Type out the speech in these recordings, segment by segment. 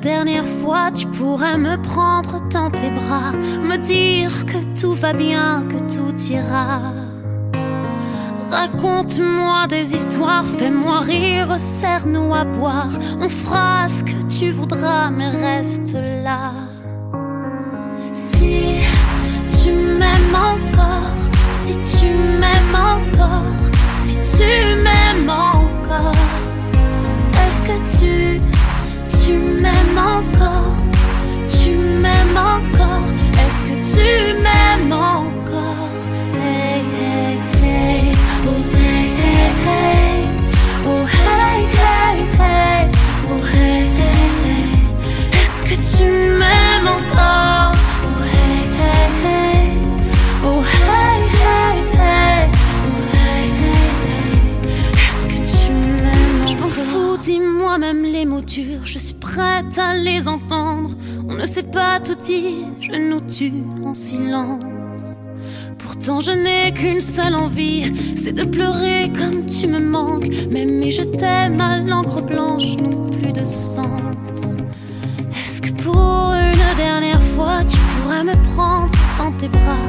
dernière fois tu pourrais me prendre dans tes bras, me dire que tout va bien, que tout ira? Raconte-moi des histoires, fais-moi rire, serre-nous à boire. On fera ce que tu voudras, mais reste là. Je suis prête à les entendre. On ne sait pas tout dire, je nous tue en silence. Pourtant je n'ai qu'une seule envie, c'est de pleurer comme tu me manques. M'aimer, je t'aime à l'encre blanche n'ont plus de sens. Est-ce que pour une dernière fois tu pourrais me prendre dans tes bras,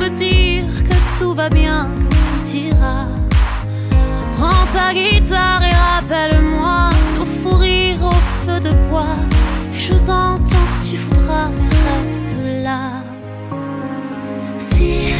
me dire que tout va bien, que tout ira? Prends ta guitare et rappelle-moi Je entends que tu voudras, mais reste là. Si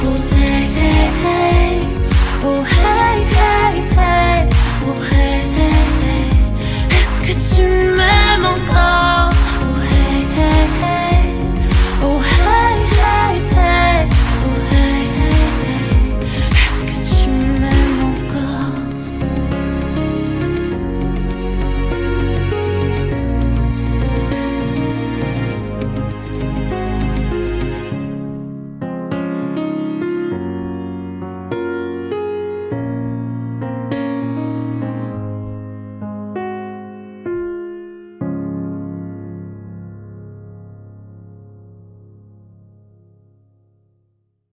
que